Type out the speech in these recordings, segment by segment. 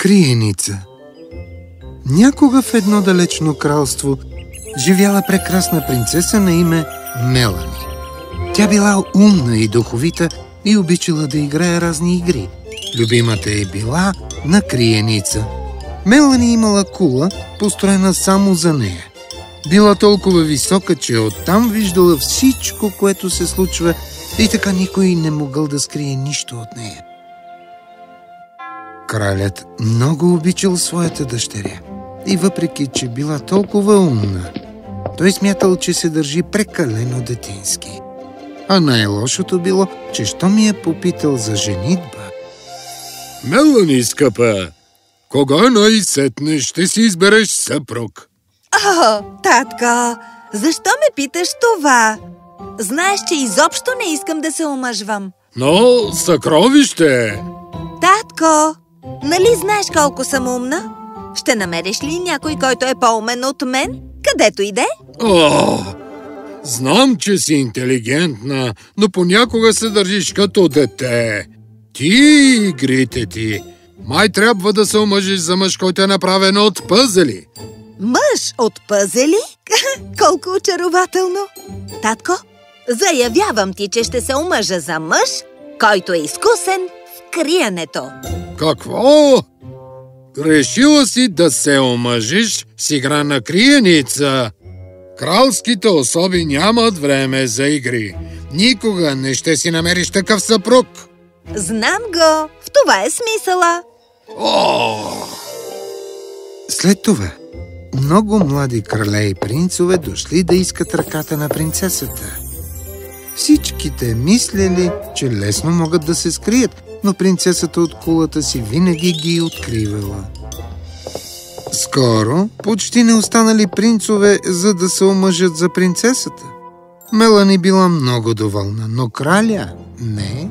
Криеница Някога в едно далечно кралство живяла прекрасна принцеса на име Мелани. Тя била умна и духовита и обичала да играе разни игри. Любимата е била на криеница. Мелани имала кула, построена само за нея. Била толкова висока, че оттам виждала всичко, което се случва и така никой не могъл да скрие нищо от нея. Кралят много обичал своята дъщеря и въпреки, че била толкова умна, той смятал, че се държи прекалено детински. А най-лошото било, че що ми е попитал за женитба. Мелани, скъпа, кога най-сетне ще си избереш съпруг? О, татко, защо ме питаш това? Знаеш, че изобщо не искам да се омъжвам. Но съкровище! Татко, нали знаеш колко съм умна? Ще намериш ли някой, който е по-умен от мен? Където иде? О, знам, че си интелигентна, но понякога се държиш като дете. Ти игрите ти. Май трябва да се омъжиш за мъж, който е направен от пъзели. Мъж от пъзели? Колко очарователно! Татко, заявявам ти, че ще се омъжа за мъж, който е изкусен в криенето. Какво? Решила си да се омъжиш с игра на криеница. Кралските особи нямат време за игри. Никога не ще си намериш такъв съпруг. Знам го. В това е смисъла. О! След това много млади крале и принцове дошли да искат ръката на принцесата. Всичките мислели, че лесно могат да се скрият, но принцесата от кулата си винаги ги откривала. Скоро почти не останали принцове, за да се омъжат за принцесата. Мелани била много доволна, но краля не.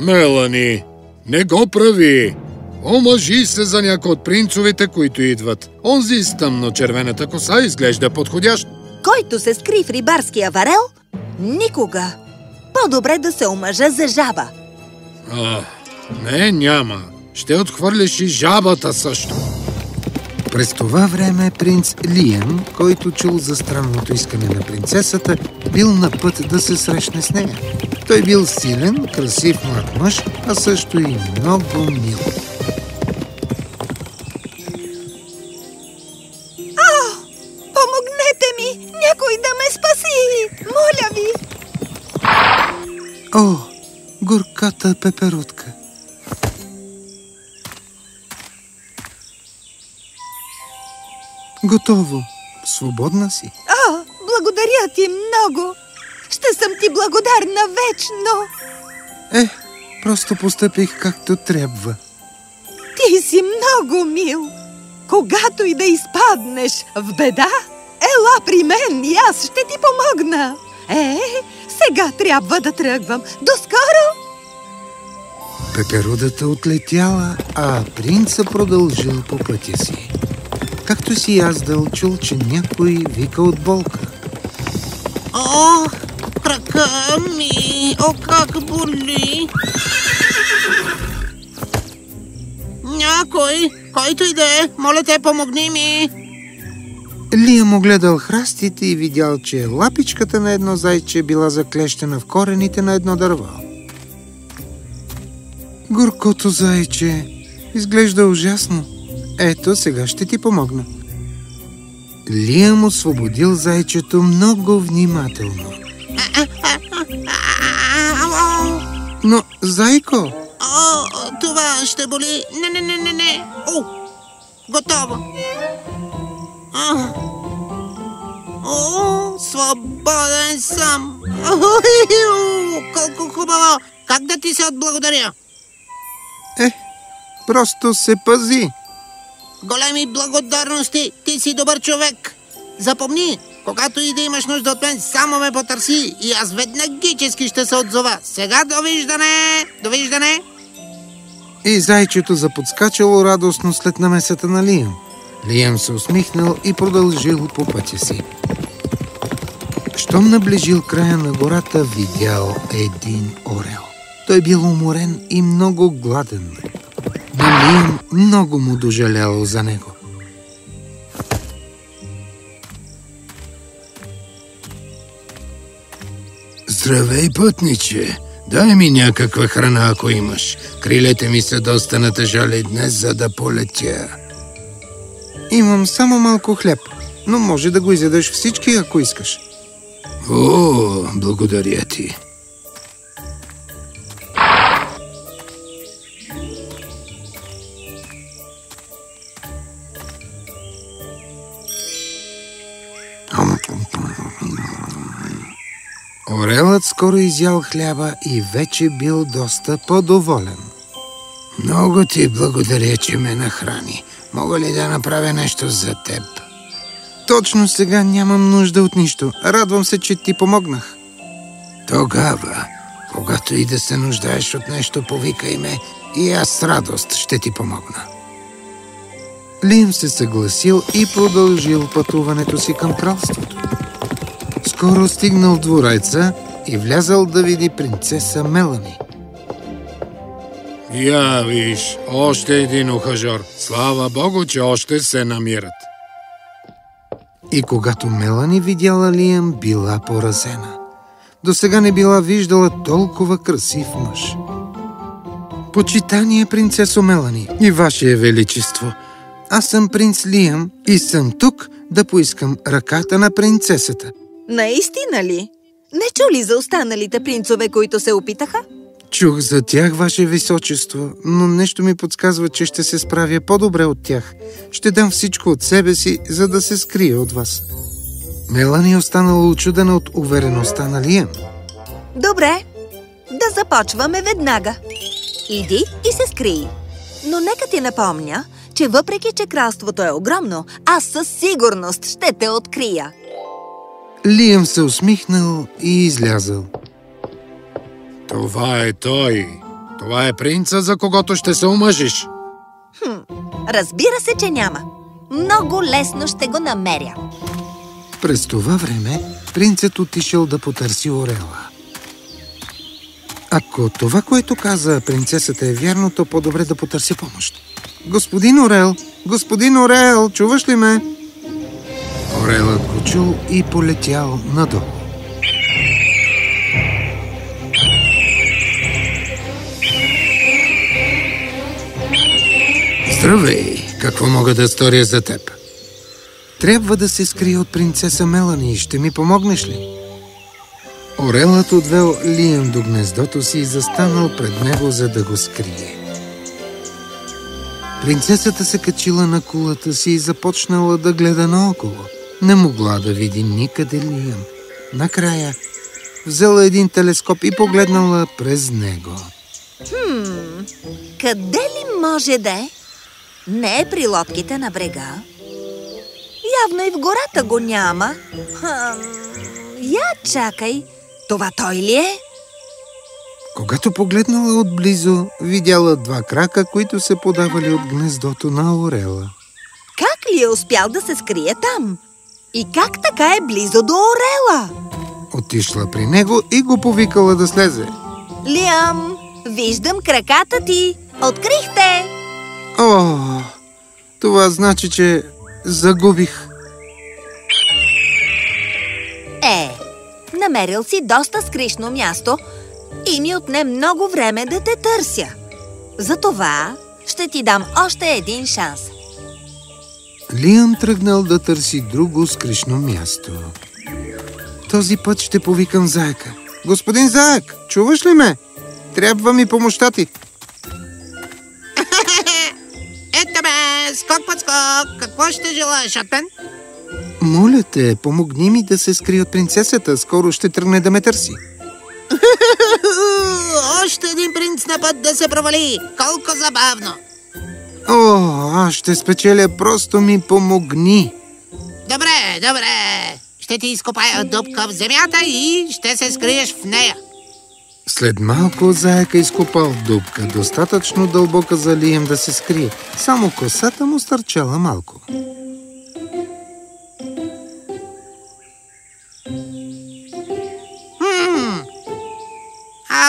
Мелани, не го прави! Омъжи се за някой от принцовете, които идват. Онзи с тъмно-червената коса изглежда подходящ. Който се скри в рибарския варел, никога. По-добре да се омъжа за жаба. А, не, няма. Ще отхвърляш и жабата също. През това време принц Лием, който чул за странното искане на принцесата, бил на път да се срещне с нея. Той бил силен, красив млад мъж, а също и много мил. Помогнете ми! Някой да ме спаси! Моля ви! О, горката пеперутка! Готово. Свободна си. О, благодаря ти много! Ще съм ти благодарна вечно! Е, просто постъпих както трябва. Ти си много мил! Когато и да изпаднеш в беда, ела при мен и аз ще ти помогна! Е, сега трябва да тръгвам. До скоро! Пеперудата отлетяла, а принца продължил по пътя си. Както си яздал, чул, че някой вика от болка. О, крака ми! О, как боли! Някой, който и да е, моля те, помогни ми! Лия му гледал храстите и видял, че лапичката на едно зайче била заклещена в корените на едно дърво. Горкото зайче изглежда ужасно. Ето, сега ще ти помогна. Лия му освободил зайчето много внимателно. Но, зайко, О, това ще боли. Не, не, не, не, не. О, готово. О, свободен съм. Оху, Колко хубаво. Как да ти се отблагодаря? Е, просто се пази. Големи благодарности. Ти си добър човек. Запомни, когато и да имаш нужда от мен, само ме потърси и аз веднагически ще се отзова. Сега довиждане! Довиждане! И зайчето заподскачало радостно след намесата на Лиам. Лиам се усмихнал и продължил по пътя си. Щом наближил края на гората, видял един орел. Той бил уморен и много гладен. Лиам много му дожаляло за него. Здравей, пътниче! Дай ми някаква храна, ако имаш. Крилете ми са доста натъжали днес, за да полетя. Имам само малко хляб, но може да го изядеш всички, ако искаш. О, благодаря ти. Орелът скоро изял хляба и вече бил доста по-доволен. Много ти благодаря, че ме нахрани. Мога ли да направя нещо за теб? Точно сега нямам нужда от нищо. Радвам се, че ти помогнах. Тогава, когато и да се нуждаеш от нещо, повикай ме и аз с радост ще ти помогна. Лим се съгласил и продължил пътуването си към кралството. Скоро стигнал двореца и влязал да види принцеса Мелани. Я виж, още един ухажор. Слава Богу, че още се намират. И когато Мелани видяла Лиам, била поразена. До сега не била виждала толкова красив мъж. Почитание, принцесо Мелани и Ваше Величество. Аз съм принц Лиам и съм тук да поискам ръката на принцесата. Наистина ли? Не чу ли за останалите принцове, които се опитаха? Чух за тях, Ваше Височество, но нещо ми подсказва, че ще се справя по-добре от тях. Ще дам всичко от себе си, за да се скрия от вас. Мелани е останала очудена от увереността на Лиам. Добре, да започваме веднага. Иди и се скрий. Но нека ти напомня, че въпреки, че кралството е огромно, аз със сигурност ще те открия. Лиам се усмихнал и излязъл. Това е той. Това е принца, за когото ще се омъжиш. Хм, разбира се, че няма. Много лесно ще го намеря. През това време принцът отишъл да потърси Орела. Ако това, което каза принцесата е вярно, то по-добре да потърси помощ. Господин Орел! Господин Орел! Чуваш ли ме? Орелът го чул и полетял надолу. Здравей! Какво мога да сторя за теб? Трябва да се скрия от принцеса Мелани. Ще ми помогнеш ли? Орелът отвел Лиам до гнездото си и застанал пред него, за да го скрие. Принцесата се качила на кулата си и започнала да гледа наоколо. Не могла да види никъде Лиам. Накрая взела един телескоп и погледнала през него. Хм, къде ли може да е? Не е при лодките на брега. Явно и в гората го няма. Хм, я чакай, това той ли е? Когато погледнала отблизо, видяла два крака, които се подавали от гнездото на орела. Как ли е успял да се скрие там? И как така е близо до орела? Отишла при него и го повикала да слезе. Лиам, виждам краката ти. Открихте! О, това значи, че загубих. Е, намерил си доста скришно място и ми отне много време да те търся. Затова ще ти дам още един шанс. Лиам тръгнал да търси друго скришно място. Този път ще повикам заека. Господин заек, чуваш ли ме? Трябва ми помощта ти. Ето бе, скок под скок. Какво ще желаеш от мен? Моля те, помогни ми да се скрия от принцесата. Скоро ще тръгне да ме търси. Още един принц на път да се провали. Колко забавно. О, аз ще спечеля, просто ми помогни. Добре, добре. Ще ти изкопая дупка в земята и ще се скриеш в нея. След малко заека изкопал дупка, достатъчно дълбока за Лием да се скрие. Само косата му стърчала малко.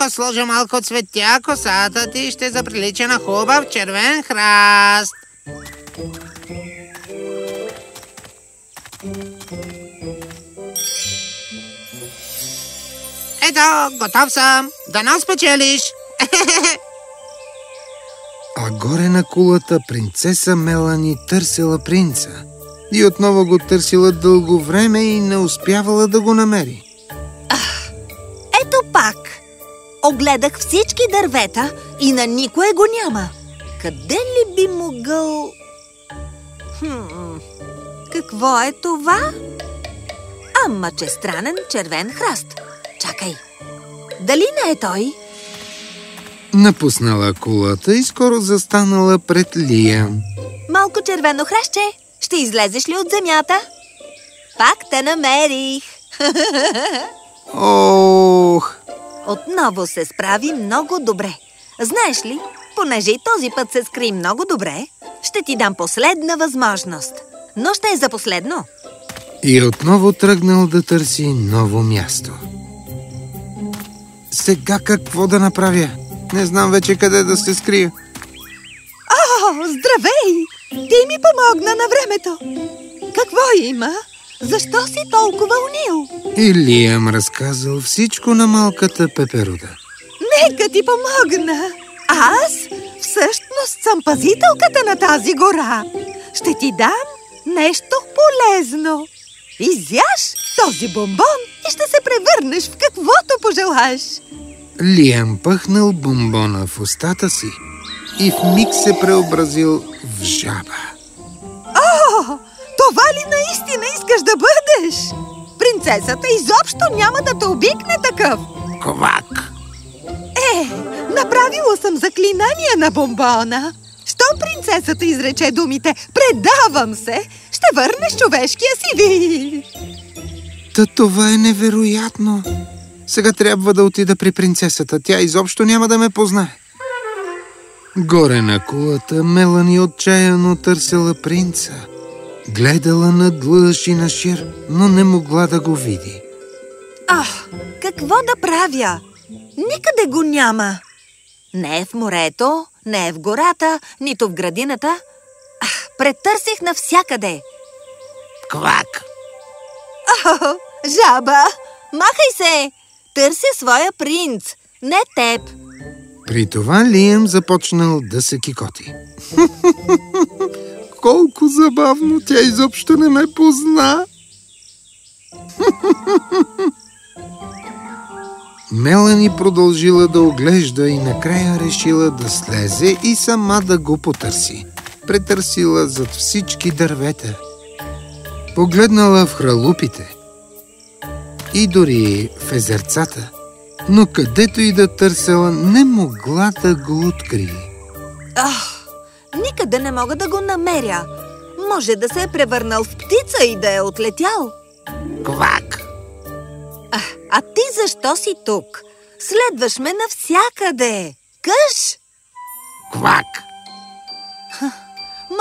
Ако сложа малко цветя, косата ти ще заприлича на хубав червен храст. Ето, готов съм. Да нас печелиш. А горе на кулата принцеса Мелани търсила принца. И отново го търсила дълго време и не успявала да го намери. Огледах всички дървета и на никое го няма. Къде ли би могъл... Хм, какво е това? Ама, че странен червен храст. Чакай, дали не е той? Напуснала кулата и скоро застанала пред Лия. Малко червено хращче, ще излезеш ли от земята? Пак те намерих. Ох! Отново се справи много добре. Знаеш ли, понеже и този път се скри много добре, ще ти дам последна възможност. Но ще е за последно. И отново тръгнал да търси ново място. Сега какво да направя? Не знам вече къде да се скрия. О, здравей! Ти ми помогна на времето. Какво има? Защо си толкова унил? И Лиам разказал всичко на малката пеперуда. Нека ти помогна. Аз всъщност съм пазителката на тази гора. Ще ти дам нещо полезно. Изяш този бомбон и ще се превърнеш в каквото пожелаеш. Лиам пъхнал бомбона в устата си и в миг се преобразил в жаба. О, това ли наистина искаш да бъдеш? Принцесата изобщо няма да те обикне такъв. Квак! Е, направила съм заклинание на бомбона. Щом принцесата изрече думите «Предавам се», ще върнеш човешкия си вид. Та това е невероятно. Сега трябва да отида при принцесата. Тя изобщо няма да ме познае. Горе на кулата Мелани отчаяно търсила принца. Гледала на длъж и на шир, но не могла да го види. Ах, какво да правя? Никъде го няма. Не е в морето, не е в гората, нито в градината. Ах, претърсих навсякъде. Квак! О, жаба, махай се! Търся своя принц, не теб. При това Лием започнал да се кикоти. Колко забавно! Тя изобщо не ме позна! Мелани продължила да оглежда и накрая решила да слезе и сама да го потърси. Претърсила зад всички дървета. Погледнала в хралупите и дори в езерцата, но където и да търсела, не могла да го открие. Ах, никъде не мога да го намеря. Може да се е превърнал в птица и да е отлетял. Квак! А, а ти защо си тук? Следваш ме навсякъде. Къш! Квак!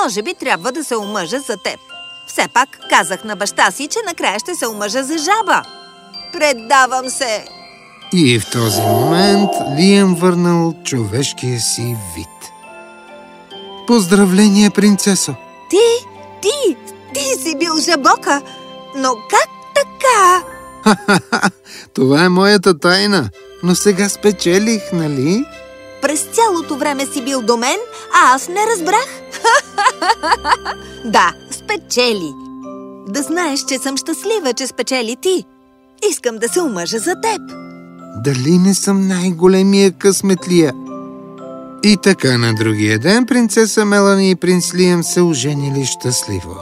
Може би трябва да се омъжа за теб. Все пак казах на баща си, че накрая ще се омъжа за жаба. Предавам се! И в този момент Лием върнал човешкия си вид. Поздравление, принцесо! Ти, ти, ти си бил жабока, но как така? Това е моята тайна, но сега спечелих, нали? През цялото време си бил до мен, а аз не разбрах. да, спечели. Да знаеш, че съм щастлива, че спечели ти. Искам да се омъжа за теб. Дали не съм най-големия късметлия? И така на другия ден принцеса Мелани и принц Лием се оженили щастливо.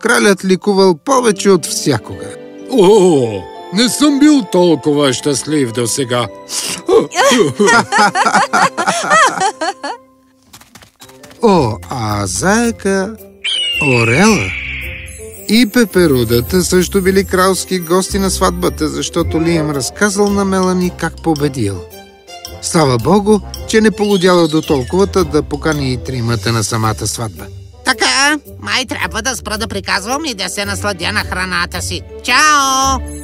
Кралят ликувал повече от всякога. О, не съм бил толкова щастлив до сега. О, а заека, Орела и Пеперудата също били кралски гости на сватбата, защото Лием разказал на Мелани как победил. Слава Богу, че не полудяла до толковата да покани и тримата на самата сватба. Така, май трябва да спра да приказвам и да се насладя на храната си. Чао!